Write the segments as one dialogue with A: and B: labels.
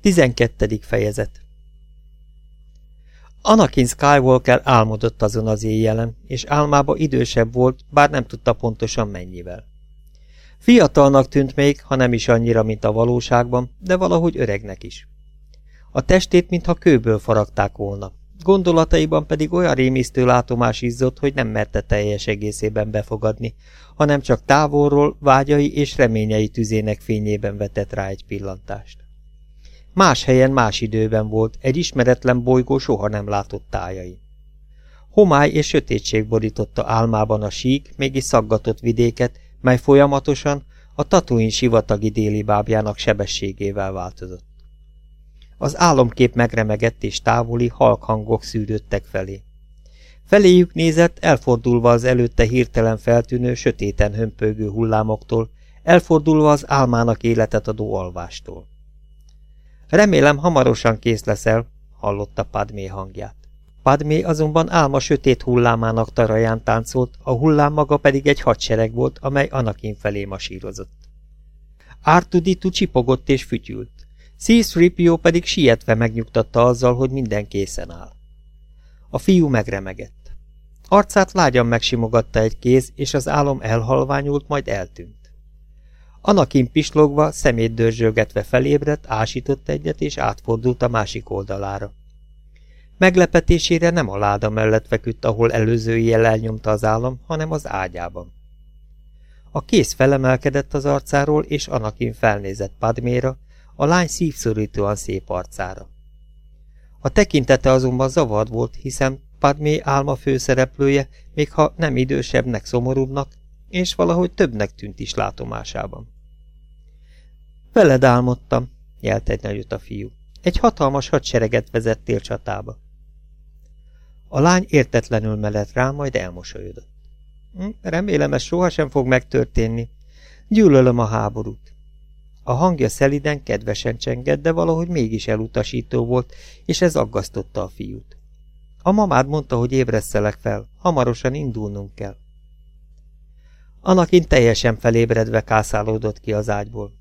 A: 12. fejezet Anakin Skywalker álmodott azon az éjjelen, és álmába idősebb volt, bár nem tudta pontosan mennyivel. Fiatalnak tűnt még, ha nem is annyira, mint a valóságban, de valahogy öregnek is. A testét, mintha kőből faragták volna. Gondolataiban pedig olyan rémisztő látomás izzott, hogy nem merte teljes egészében befogadni, hanem csak távolról vágyai és reményei tüzének fényében vetett rá egy pillantást. Más helyen, más időben volt, egy ismeretlen bolygó soha nem látott tájai. Homály és sötétség borította álmában a sík, mégis szaggatott vidéket, mely folyamatosan a Tatooine sivatagi déli bábjának sebességével változott. Az álomkép megremegett és távoli, halk hangok szűrődtek felé. Feléjük nézett, elfordulva az előtte hirtelen feltűnő, sötéten hömpögő hullámoktól, elfordulva az álmának életet adó alvástól. Remélem, hamarosan kész leszel, hallotta Padmé hangját. Padmé azonban álma sötét hullámának taraján táncolt, a hullám maga pedig egy hadsereg volt, amely Anakin felé masírozott. Ártuditu csipogott és fütyült. C-3PO pedig sietve megnyugtatta azzal, hogy minden készen áll. A fiú megremegett. Arcát lágyan megsimogatta egy kéz, és az álom elhalványult, majd eltűnt. Anakin pislogva, szemét dörzsölgetve felébredt, ásított egyet, és átfordult a másik oldalára. Meglepetésére nem a láda mellett feküdt, ahol előző éjjel elnyomta az állam, hanem az ágyában. A kéz felemelkedett az arcáról, és Anakin felnézett Padméra, a lány szívszorítóan szép arcára. A tekintete azonban zavart volt, hiszen Padmé álma főszereplője, még ha nem idősebbnek, szomorúbbnak, és valahogy többnek tűnt is látomásában. Veled álmodtam, jelt egy nagyot a fiú. Egy hatalmas hadsereget vezettél csatába. A lány értetlenül mellett rá, majd elmosolyodott. Hm, remélem, ez sohasem fog megtörténni. Gyűlölöm a háborút. A hangja szeliden, kedvesen csengett, de valahogy mégis elutasító volt, és ez aggasztotta a fiút. A mamád mondta, hogy ébresszelek fel, hamarosan indulnunk kell. Anakin teljesen felébredve kászálódott ki az ágyból.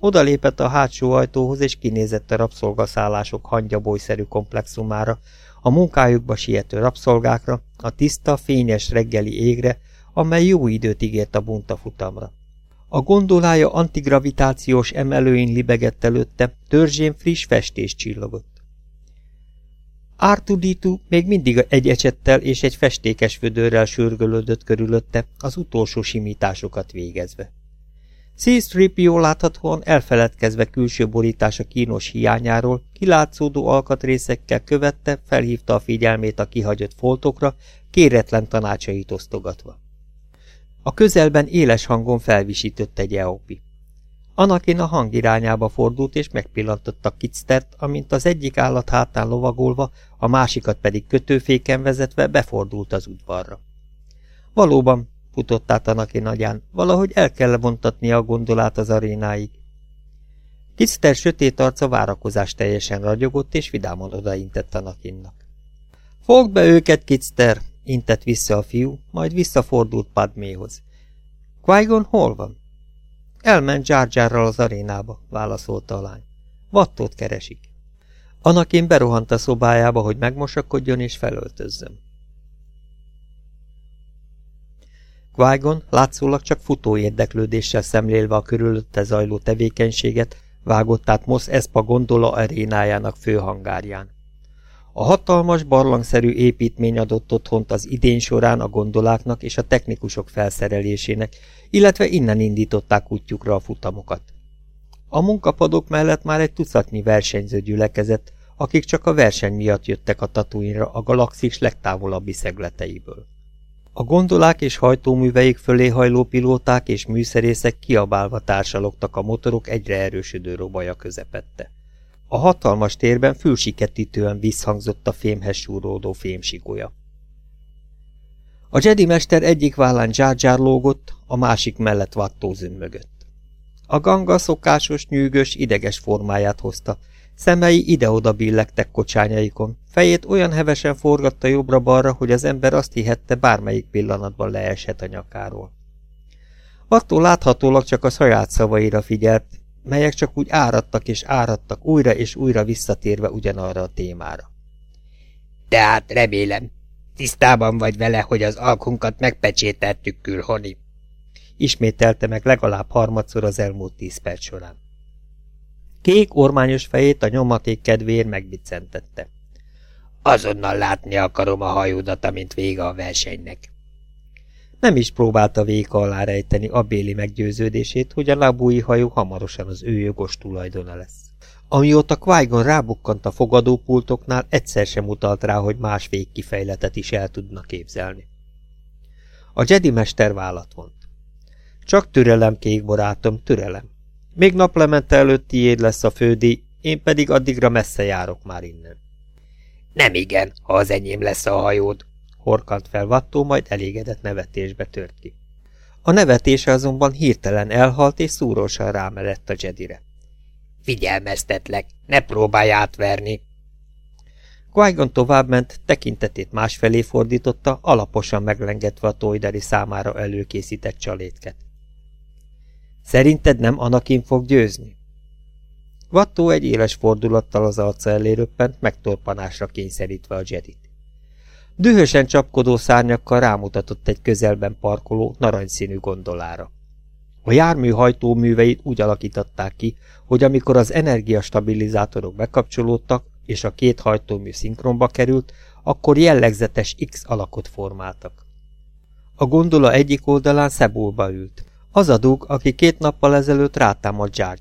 A: Oda lépett a hátsó ajtóhoz, és kinézett a rabszolgaszállások hangyabolyszerű komplexumára, a munkájukba siető rabszolgákra, a tiszta, fényes reggeli égre, amely jó időt ígért a buntafutamra. A gondolája antigravitációs emelőin libegett előtte, törzsén friss festés csillogott. Ártuditu még mindig egy ecsettel és egy festékes födörrel sürgölődött körülötte, az utolsó simításokat végezve. C-3PO láthatóan elfeledkezve külső borítása kínos hiányáról, kilátszódó alkatrészekkel követte, felhívta a figyelmét a kihagyott foltokra, kéretlen tanácsait osztogatva. A közelben éles hangon felvisített egy Eopi. Anakin a hang irányába fordult és megpillantotta Kitstert, amint az egyik állat hátán lovagolva, a másikat pedig kötőféken vezetve befordult az udvarra. Valóban, futott át Anakin nagyán, valahogy el kell vontatni a gondolát az arénáig. Kitster sötét arca várakozás teljesen ragyogott, és vidáman odaintett Anakinnak. Fogd be őket, Kitster! intett vissza a fiú, majd visszafordult Padméhoz. qui hol van? Elment Jar az arénába, válaszolta a lány. Vattót keresik. Anakin berohant a szobájába, hogy megmosakodjon és felöltözzön. qui látszólag csak futó érdeklődéssel szemlélve a körülötte zajló tevékenységet, vágott át Mosz Espa gondola arénájának főhangárján. A hatalmas, barlangszerű építmény adott otthont az idén során a gondoláknak és a technikusok felszerelésének, illetve innen indították útjukra a futamokat. A munkapadok mellett már egy tucatnyi versenyző gyülekezett, akik csak a verseny miatt jöttek a tatuinra a galaxis legtávolabbi szegleteiből. A gondolák és hajtóműveik fölé hajló pilóták és műszerészek kiabálva társalogtak a motorok egyre erősödő robaja közepette. A hatalmas térben fülsiketítően visszhangzott a fémhez súródó fémsigolya. A Jedi mester egyik vállán Jar lógott, a másik mellett vattó mögött. A ganga szokásos, nyűgös, ideges formáját hozta, szemei ide-oda billegtek kocsányaikon, fejét olyan hevesen forgatta jobbra-balra, hogy az ember azt hihette, bármelyik pillanatban leeshet a nyakáról. Vattó láthatólag csak a saját szavaira figyelt, melyek csak úgy áradtak és áradtak, újra és újra visszatérve ugyanarra a témára.
B: Tehát remélem, tisztában vagy vele, hogy az alkunkat megpecsételtük külhoni.
A: Ismételte meg legalább harmadszor az elmúlt tíz perc során. Kék ormányos fejét a nyomaték kedvéért megbiccentette.
B: Azonnal látni akarom a hajódat, amint vége a versenynek.
A: Nem is próbálta véka alá rejteni a béli meggyőződését, hogy a lábúi hajó hamarosan az ő jogos tulajdona lesz. Amióta qui rábukkant a fogadópultoknál, egyszer sem utalt rá, hogy más végkifejletet is el tudna képzelni. A Jedi mester vállat vont. Csak türelem, kék barátom, türelem. Még naplemente előtt tiéd lesz a fődi, én pedig addigra messze járok már innen.
B: Nem igen, ha az enyém lesz a hajód,
A: horkant fel Vattó, majd elégedett nevetésbe tört ki. A nevetése azonban hirtelen elhalt, és szúrósan rámerett a Jedire.
B: Figyelmeztetlek, ne próbálj átverni!
A: qui továbbment, tekintetét másfelé fordította, alaposan meglengetve a Tojdari számára előkészített csalétket. Szerinted nem Anakin fog győzni? Vattó egy éles fordulattal az arca elé röppent, megtorpanásra kényszerítve a Jedit. Dühösen csapkodó szárnyakkal rámutatott egy közelben parkoló, narancsszínű gondolára. A jármű hajtóműveit úgy alakították ki, hogy amikor az energiastabilizátorok bekapcsolódtak, és a két hajtómű szinkronba került, akkor jellegzetes X alakot formáltak. A gondola egyik oldalán Szebulba ült, az a dug, aki két nappal ezelőtt rátámadt Jar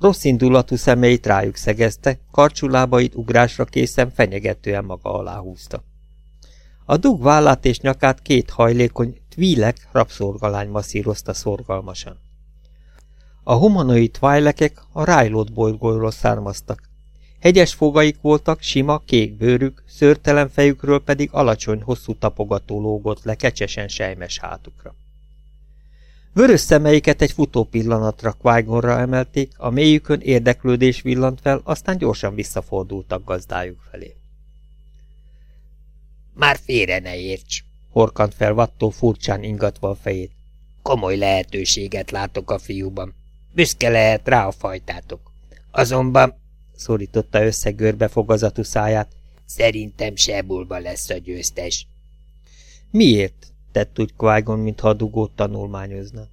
A: Rossz indulatú szemeit rájuk szegezte, karcsulábait ugrásra készen fenyegetően maga alá húzta. A dug vállát és nyakát két hajlékony, tvílek rabszorgalány masszírozta szorgalmasan. A humanoid tvílekek a rájlott bolygóról származtak. Hegyes fogaik voltak, sima, kék bőrük, szőrtelen fejükről pedig alacsony, hosszú tapogató lógott le kecsesen sejmes hátukra. Vörös szemeiket egy futó pillanatra qui emelték, a mélyükön érdeklődés villant fel, aztán gyorsan visszafordultak gazdájuk felé.
B: Már félre ne érts,
A: horkant fel Vattó furcsán ingatva a fejét.
B: Komoly lehetőséget látok a fiúban. Büszke lehet rá a fajtátok. Azonban, szorította össze görbefogazatú száját, szerintem Sebulba lesz a győztes.
A: Miért? Tett úgy qui mintha a dugót tanulmányozna.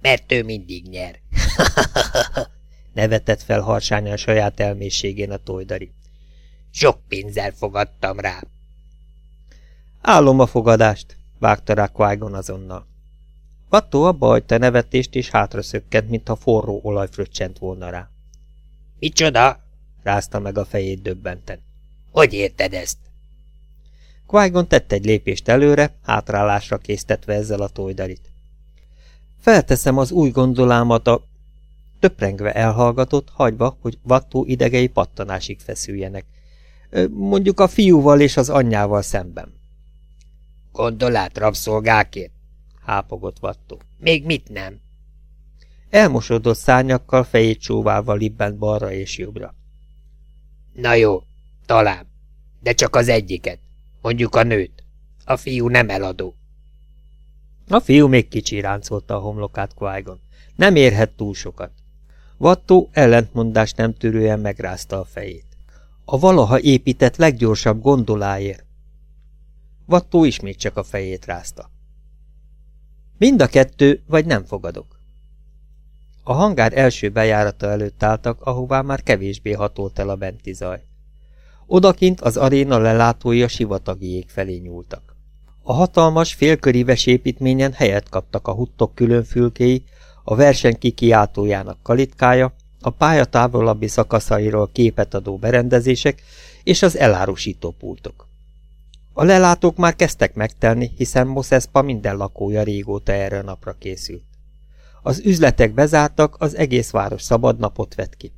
B: Mert ő mindig nyer.
A: Nevetett fel harsányan saját elmészségén a tojdari.
B: Sok pénzzel fogadtam rá.
A: Állom a fogadást, vágta rá qui azonnal. Vattó abba hagyta nevetést, és hátra szökkent, mintha forró olaj fröccsent volna rá.
B: Micsoda?
A: rázta meg a fejét döbbenten.
B: Hogy érted ezt?
A: Qui tett egy lépést előre, hátrálásra késztetve ezzel a tojdarit. Felteszem az új gondolámat a... Töprengve elhallgatott, hagyva, hogy vattó idegei pattanásig feszüljenek. Mondjuk a fiúval és az anyjával szemben.
B: Gondolát rabszolgákért?
A: Hápogott vattó.
B: Még mit nem?
A: Elmosodott szárnyakkal fejét csóválva libbent balra és jobbra.
B: Na jó, talán, de csak az egyiket. Mondjuk a nőt. A fiú nem eladó.
A: A fiú még kicsi ráncolta a homlokát qui -Gon. Nem érhet túl sokat. Vattó ellentmondást nem tűrően megrázta a fejét. A valaha épített leggyorsabb gondoláért. Vattó ismét csak a fejét rázta. Mind a kettő, vagy nem fogadok. A hangár első bejárata előtt álltak, ahová már kevésbé hatolt el a benti zaj. Odakint az aréna lelátói a sivatagi ég felé nyúltak. A hatalmas, félköríves építményen helyet kaptak a huttok különfülkéi, a verseny kikiáltójának kalitkája, a pálya távolabbi szakaszairól képet adó berendezések és az elárusító pultok. A lelátók már kezdtek megtelni, hiszen Moszeszpa minden lakója régóta erre a napra készült. Az üzletek bezártak, az egész város szabad napot vett ki.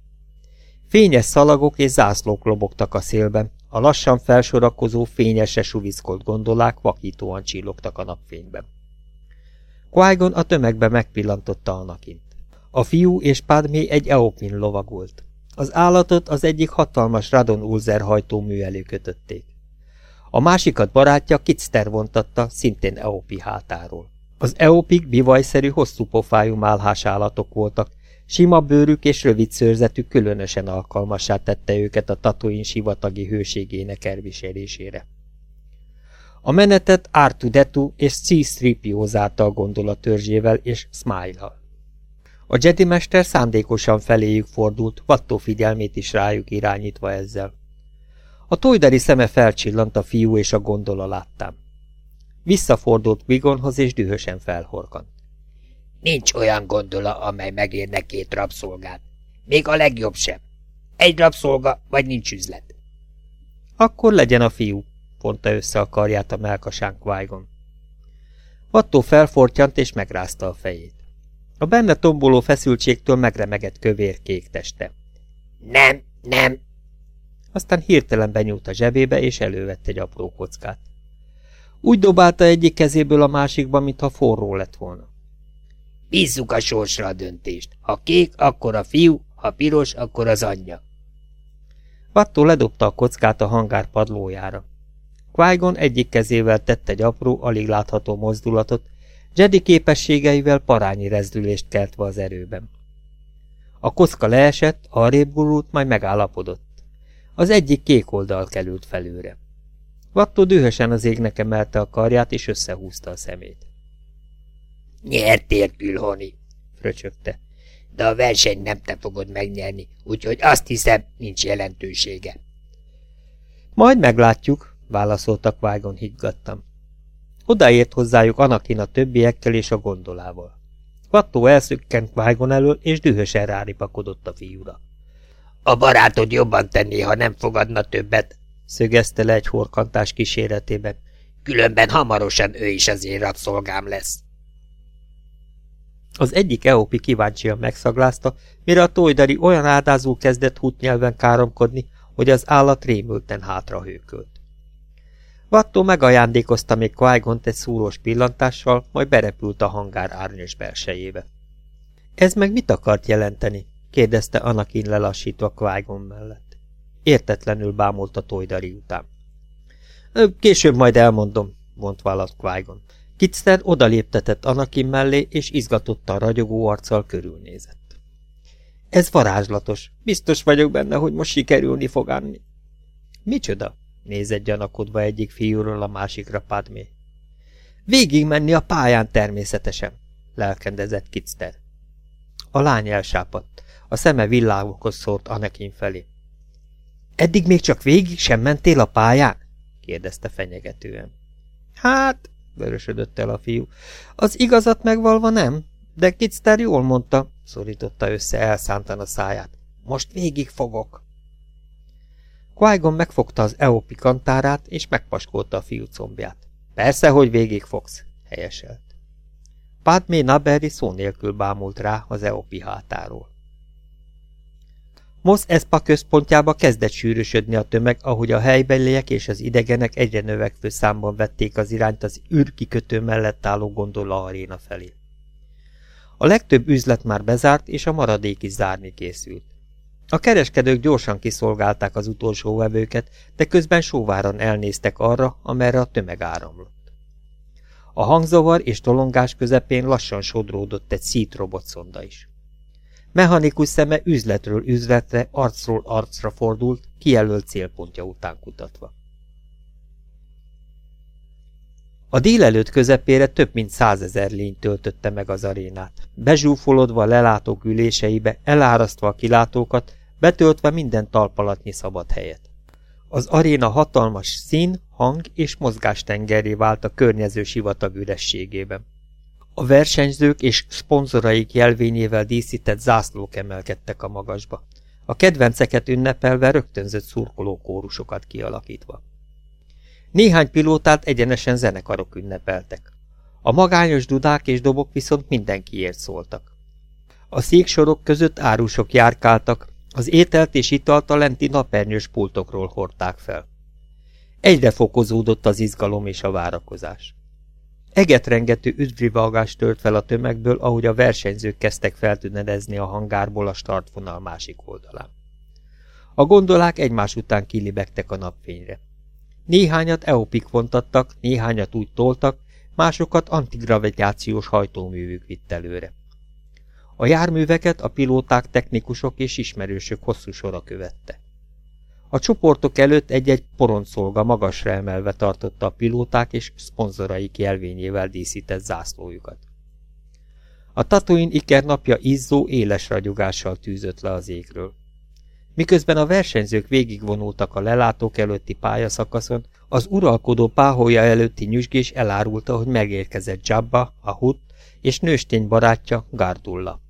A: Fényes szalagok és zászlók lobogtak a szélben, a lassan felsorakozó, fényesre suviszkolt gondolák vakítóan csillogtak a napfényben. qui a tömegbe megpillantotta Anakint. A fiú és Padmé egy Eopin lovagolt. Az állatot az egyik hatalmas Radon Ulzer hajtómű elő kötötték. A másikat barátja Kitster vontatta, szintén Eopi hátáról. Az Eopik bivajszerű hosszú pofájú málhás állatok voltak, Sima bőrük és rövid szőrzetük különösen alkalmassá tette őket a tatuin sivatagi hőségének elviselésére. A menetet Artudetu és C-3PO zárta a gondola törzsével és Smile-hal. A Jedi mester szándékosan feléjük fordult, vattó figyelmét is rájuk irányítva ezzel. A tojdari szeme felcsillant a fiú és a gondola láttám. Visszafordult Vigonhoz és dühösen felhorkant.
B: Nincs olyan gondola, amely megérne két rabszolgát. Még a legjobb sem. Egy rabszolga, vagy nincs üzlet.
A: Akkor legyen a fiú, fonta össze a karját a melkasán Qui-Gon. Vattó felfortyant és megrázta a fejét. A benne tomboló feszültségtől megremegett kövér kék teste.
B: Nem, nem!
A: Aztán hirtelen benyúlt a zsebébe, és elővette egy apró kockát. Úgy dobálta egyik kezéből a másikba, mintha forró lett volna.
B: Bízzuk a sorsra a döntést. Ha kék, akkor a fiú, ha piros, akkor az anyja.
A: Vattó ledobta a kockát a hangár padlójára. qui egyik kezével tett egy apró, alig látható mozdulatot, Jedi képességeivel parányi rezdülést keltve az erőben. A kocka leesett, arrébb gurult, majd megállapodott. Az egyik kék oldal került felőre. Vattó dühösen az égnek emelte a karját, és összehúzta a szemét.
B: Nyertél, Külhoni, fröcsögte. De a versenyt nem te fogod megnyerni, úgyhogy azt hiszem, nincs jelentősége.
A: Majd meglátjuk, válaszoltak Vágon higgadtam. Odaért hozzájuk Anakin a többiekkel és a gondolával. Vattó elszökkent Vágon elől, és dühösen ráripakodott a fiúra.
B: A barátod jobban tenné, ha nem fogadna többet,
A: szögezte le egy horkantás kíséretében.
B: Különben hamarosan ő is az én rabszolgám lesz.
A: Az egyik Eopi kíváncsian megszaglázta, mire a tojdari olyan ádázó kezdett hút nyelven káromkodni, hogy az állat rémülten hátrahőkölt. Vattó megajándékozta még qui egy szúrós pillantással, majd berepült a hangár árnyos belsejébe. Ez meg mit akart jelenteni? kérdezte Anakin lelassítva qui mellett. Értetlenül bámult a tojdari után. Később majd elmondom, mondta választ qui Kitster odaléptetett Anakin mellé, és izgatottan ragyogó arccal körülnézett. Ez varázslatos. Biztos vagyok benne, hogy most sikerülni fog ánni. Micsoda? nézett gyanakodva egyik fiúról a másikra Padmé. Végig menni a pályán természetesen, lelkendezett Kitster. A lány elsápadt, a szeme villágokhoz szórt Anakin felé. Eddig még csak végig sem mentél a pályán? kérdezte fenyegetően. Hát, vörösödött el a fiú. Az igazat megvalva nem, de Kitster jól mondta, szorította össze elszántan a száját. Most végig fogok. qui megfogta az Eopi kantárát, és megpaskolta a fiú combját. Persze, hogy végig fogsz, helyeselt. Padmé Naberi szó nélkül bámult rá az Eopi hátáról. Mosz Espa központjába kezdett sűrűsödni a tömeg, ahogy a helybeliek és az idegenek egyre növekvő számban vették az irányt az űrkikötő mellett álló gondola aréna felé. A legtöbb üzlet már bezárt, és a maradék is zárni készült. A kereskedők gyorsan kiszolgálták az utolsó vevőket, de közben sóváran elnéztek arra, amerre a tömeg áramlott. A hangzavar és tolongás közepén lassan sodródott egy szít robotszonda is. Mechanikus szeme üzletről üzletre, arcról arcra fordult, kijelölt célpontja után kutatva. A délelőtt közepére több mint százezer lény töltötte meg az arénát, bezsúfolodva a lelátók üléseibe, elárasztva a kilátókat, betöltve minden talpalatnyi szabad helyet. Az aréna hatalmas szín, hang és mozgástengeré vált a környező sivatag ürességében. A versenyzők és szponzoraik jelvényével díszített zászlók emelkedtek a magasba. A kedvenceket ünnepelve rögtönzött szurkoló kórusokat kialakítva. Néhány pilótát egyenesen zenekarok ünnepeltek. A magányos dudák és dobok viszont mindenkiért szóltak. A széksorok között árusok járkáltak, az ételt és italt a lenti napernyős pultokról hordták fel. Egyre fokozódott az izgalom és a várakozás. Egetrengető üdvrivalgás tört fel a tömegből, ahogy a versenyzők kezdtek feltűnedezni a hangárból a startvonal másik oldalán. A gondolák egymás után kilibegtek a napfényre. Néhányat eopik vontattak, néhányat úgy toltak, másokat antigravitációs hajtóművük vitt előre. A járműveket a pilóták, technikusok és ismerősök hosszú sora követte. A csoportok előtt egy-egy poroncolga magasra emelve tartotta a pilóták és szponzoraik jelvényével díszített zászlójukat. A Tatooine Iker napja izzó, éles ragyogással tűzött le az égről. Miközben a versenyzők végigvonultak a lelátók előtti pályaszakaszon, az uralkodó páholya előtti nyüzsgés elárulta, hogy megérkezett Jabba, a Hut és nőstény barátja Gardulla.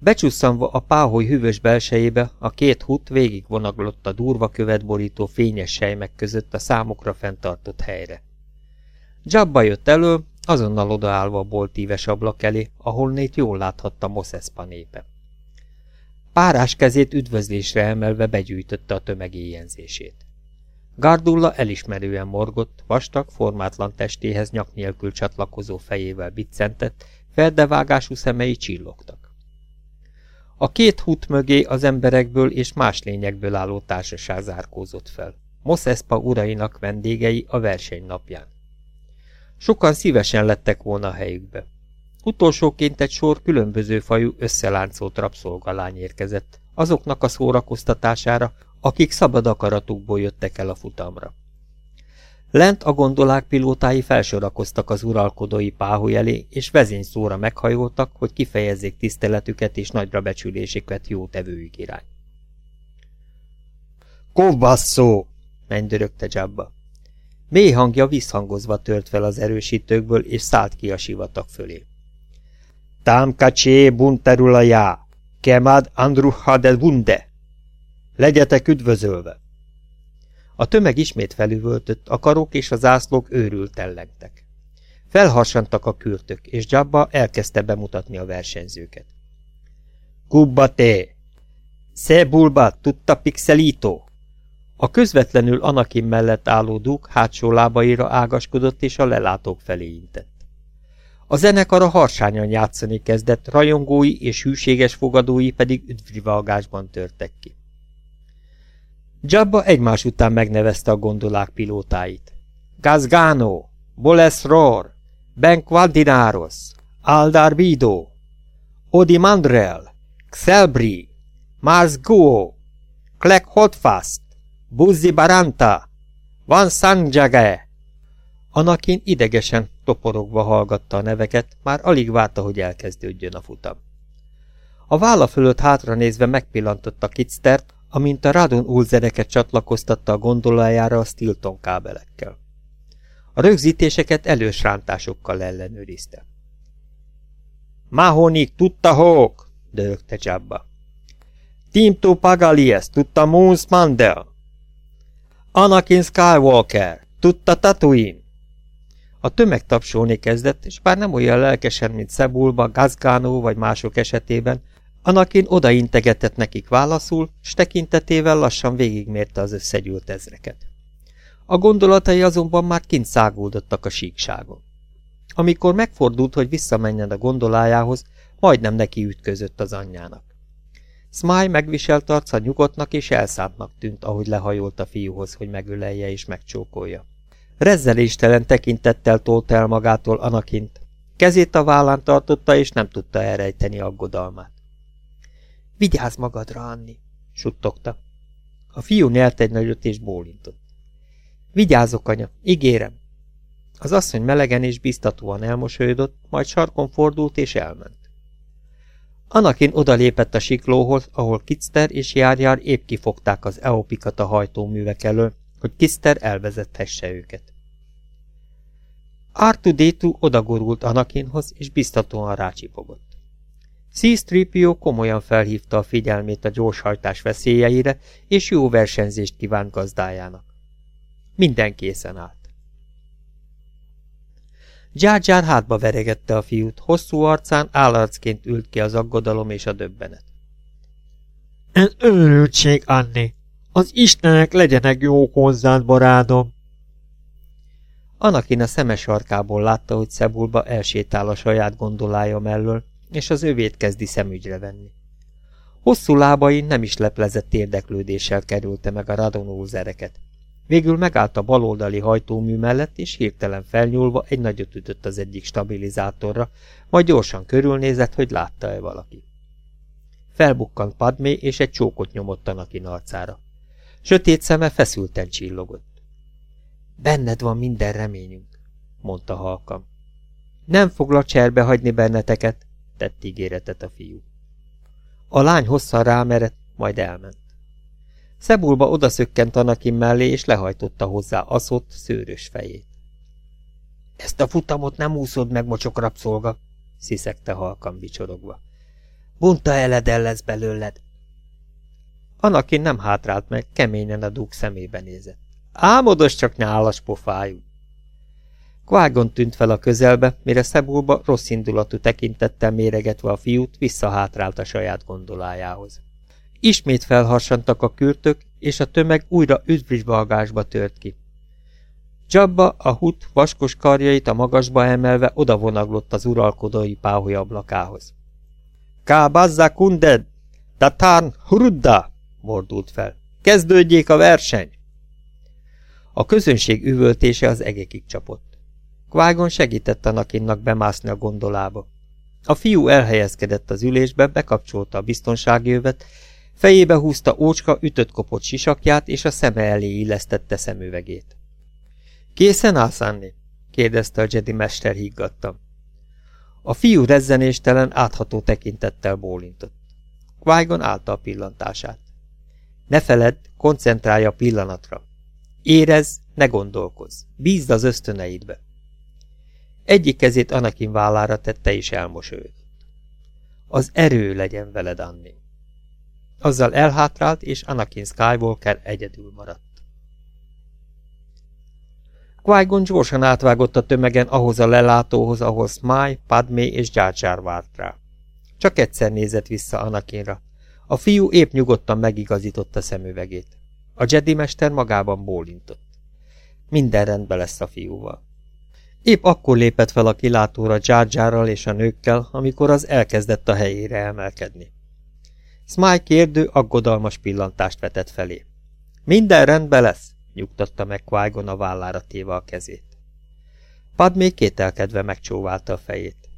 A: Becsusszanva a páholy hűvös belsejébe, a két hut végigvonaglott a durva követ borító fényes sejmek között a számukra fenntartott helyre. Jabba jött elő, azonnal odaállva a boltíves ablak elé, ahol jól láthatta Moszeszpa népe. Párás kezét üdvözlésre emelve begyűjtötte a tömeg éjjenzését. Gardulla elismerően morgott, vastag, formátlan testéhez nyak nélkül csatlakozó fejével biccentett, feldevágású szemei csillogtak. A két hút mögé az emberekből és más lényekből álló társaság zárkózott fel. Moszeszpa urainak vendégei a verseny napján. Sokan szívesen lettek volna a helyükbe. Utolsóként egy sor különböző fajú összeláncolt rabszolgalány érkezett, azoknak a szórakoztatására, akik szabad akaratukból jöttek el a futamra. Lent a gondolák pilótái felsorakoztak az uralkodói páholy elé, és vezényszóra meghajoltak, hogy kifejezzék tiszteletüket és nagyra becsülésüket jó tevőjük irány. Kovbasszó! mennydörögte Jabba. Mély hangja visszhangozva tört fel az erősítőkből, és szállt ki a sivatag fölé. Támkacsé bunterulajá, kemad andruha de bunde. Legyetek üdvözölve! A tömeg ismét felüvöltött, a karok és a zászlók őrült tellengtek. Felharsantak a kürtök, és Jabba elkezdte bemutatni a versenyzőket. Kubbate! Szebulba tutta pixelito! A közvetlenül Anakin mellett álló dúk hátsó lábaira ágaskodott, és a lelátók felé intett. A zenekar a harsányan játszani kezdett, rajongói és hűséges fogadói pedig üdvrivalgásban törtek ki. Jabba egymás után megnevezte a gondolák pilótáit. Gazgano, Bolesror, Ben Quadinaros, Aldar Bido, Odi Mandrel, Xelbri, Mars Guo, Klek Hotfast, Buzzi Baranta, Van Sanjage. Anakin idegesen toporogva hallgatta a neveket, már alig várta, hogy elkezdődjön a futam. A válla fölött hátra nézve megpillantotta Kitstert, amint a Radon Ulzereket csatlakoztatta a gondolájára a Stilton kábelekkel. A rögzítéseket elős rántásokkal ellenőrizte. Mahonik tutta hók, dörögte Jabba. Timto Pagalies tutta Moons Mandel. Anakin Skywalker, tutta Tatooine. A tömeg tapsolni kezdett, és bár nem olyan lelkesen, mint Szebulba, Gazgánó vagy mások esetében, Anakin odaintegetett nekik válaszul, s tekintetével lassan végigmérte az összegyűlt ezreket. A gondolatai azonban már kint száguldottak a síkságon. Amikor megfordult, hogy visszamenjen a gondolájához, majdnem neki ütközött az anyjának. Smile megviselt arca nyugodtnak és elszántnak tűnt, ahogy lehajolt a fiúhoz, hogy megölelje és megcsókolja. Rezzeléstelen tekintettel tolt el magától Anakint. Kezét a vállán tartotta, és nem tudta elrejteni aggodalmát. Vigyázz magadra, Anni, suttogta. A fiú nyelt egy nagyot és bólintott. Vigyázok, anya, ígérem. Az asszony melegen és biztatóan elmosolyodott, majd sarkon fordult és elment. Anakin odalépett a siklóhoz, ahol Kitzter és Járjár épp kifogták az eopikat a hajtóművek elől, hogy Kiszter elvezethesse őket. Artu-Détu odagorult Anakinhoz, és biztatóan rácsipogott. C-3PO komolyan felhívta a figyelmét a gyorshajtás veszélyeire, és jó versenyzést kívánt gazdájának. Minden készen állt. Jar hátba veregette a fiút, hosszú arcán állarcként ült ki az aggodalom és a döbbenet. Ez őrültség, Anni! Az istenek legyenek jók hozzád, barádom! Anakin a szemes sarkából látta, hogy Szebulba elsétál a saját gondolája mellől, és az övét kezdi szemügyre venni. Hosszú lábain nem is leplezett érdeklődéssel kerülte meg a radonózereket. Végül megállt a baloldali hajtómű mellett, és hirtelen felnyúlva egy nagyot ütött az egyik stabilizátorra, majd gyorsan körülnézett, hogy látta-e valaki. Felbukkant Padmé, és egy csókot nyomott a Nakin arcára. Sötét szeme feszülten csillogott. Benned van minden reményünk, mondta halkam. Nem foglak cserbe hagyni benneteket, tett ígéretet a fiú. A lány hosszan rámerett, majd elment. Szebulba odaszökkent Anakin mellé, és lehajtotta hozzá aszott, szőrös fejét. Ezt a futamot nem úszod meg, mocsok rabszolga, sziszegte halkan bicsorogva. Bunta eledel lesz belőled. Anakin nem hátrált meg, keményen a dúk szemébe nézett. Álmodos csak nyálas pofájú. Kvágon tűnt fel a közelbe, mire Szebulba rossz indulatú tekintettel méregetve a fiút visszahátrált a saját gondolájához. Ismét felharsantak a kürtök, és a tömeg újra üdvrisbalgásba tört ki. Csabba a hut vaskos karjait a magasba emelve odavonaglott az uralkodói páholy ablakához. Kábazza kunded! Tatán hurudda! mordult fel. Kezdődjék a verseny! A közönség üvöltése az egekig csapott. Kvágon segített a nakinnak bemászni a gondolába. A fiú elhelyezkedett az ülésbe, bekapcsolta a biztonsági övet, fejébe húzta ócska ütött kopott sisakját, és a szeme elé illesztette szemüvegét. Készen állsz, Anni? kérdezte a Jedi mester higgadtan. A fiú rezzenéstelen, átható tekintettel bólintott. qui állta a pillantását. Ne feledd, koncentrálj a pillanatra. Érezz, ne gondolkozz. Bízd az ösztöneidbe. Egyik kezét Anakin vállára tette és elmosolyodott. Az erő legyen veled, Anni. Azzal elhátrált, és Anakin Skywalker egyedül maradt. qui gyorsan átvágott a tömegen ahhoz a lelátóhoz, ahol Smile, Padmé és Jar várt rá. Csak egyszer nézett vissza Anakinra. A fiú épp nyugodtan megigazította szemüvegét. A Jedi mester magában bólintott. Minden rendben lesz a fiúval. Épp akkor lépett fel a kilátóra Jar és a nőkkel, amikor az elkezdett a helyére emelkedni. Smile kérdő, aggodalmas pillantást vetett felé. Minden rendben lesz, nyugtatta meg qui a vállára téve a kezét. Padmé kételkedve megcsóválta a fejét.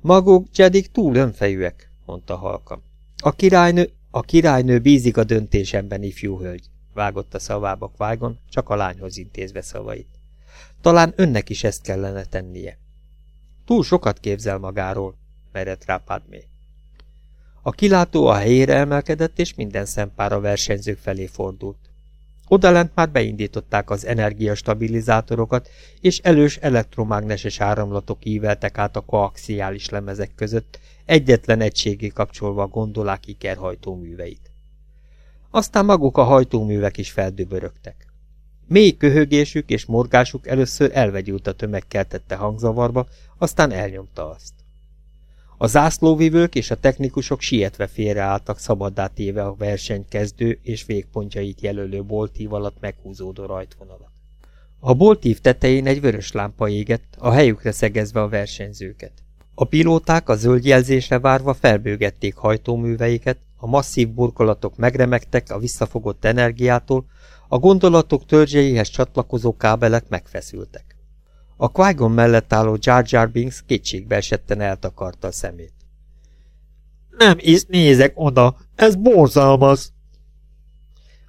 A: Maguk Jedik túl önfejűek, mondta halkam. A királynő, a királynő bízik a döntésemben, ifjú hölgy, vágott a szavába qui csak a lányhoz intézve szavait. Talán önnek is ezt kellene tennie. Túl sokat képzel magáról, merett rá Padmé. A kilátó a helyére emelkedett, és minden szempára versenyzők felé fordult. Odalent már beindították az energiastabilizátorokat, és elős elektromágneses áramlatok íveltek át a koaxiális lemezek között, egyetlen egységé kapcsolva a gondolák ikerhajtóműveit. Aztán maguk a hajtóművek is feldübörögtek. Mély köhögésük és morgásuk először elvegyült a tömegkeltette hangzavarba, aztán elnyomta azt. A zászlóvivők és a technikusok sietve félreálltak szabaddá téve a verseny kezdő és végpontjait jelölő boltív alatt meghúzódó rajtvonalat. A boltív tetején egy vörös lámpa égett, a helyükre szegezve a versenyzőket. A pilóták a zöld jelzésre várva felbőgették hajtóműveiket, a masszív burkolatok megremegtek a visszafogott energiától, a gondolatok törzseihez csatlakozó kábelek megfeszültek. A qui mellett álló Jar Jar Binks kétségbe esetten eltakarta a szemét. Nem is nézek oda, ez borzalmas!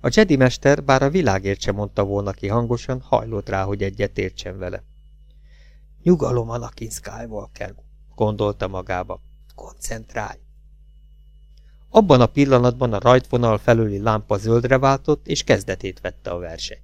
A: A Jedi mester, bár a világért sem mondta volna ki hangosan, hajlott rá, hogy egyet értsen vele. Nyugalom, Anakin Skywalker, gondolta magába. Koncentrálj! Abban a pillanatban a rajtvonal felüli lámpa zöldre váltott, és kezdetét vette a verseny.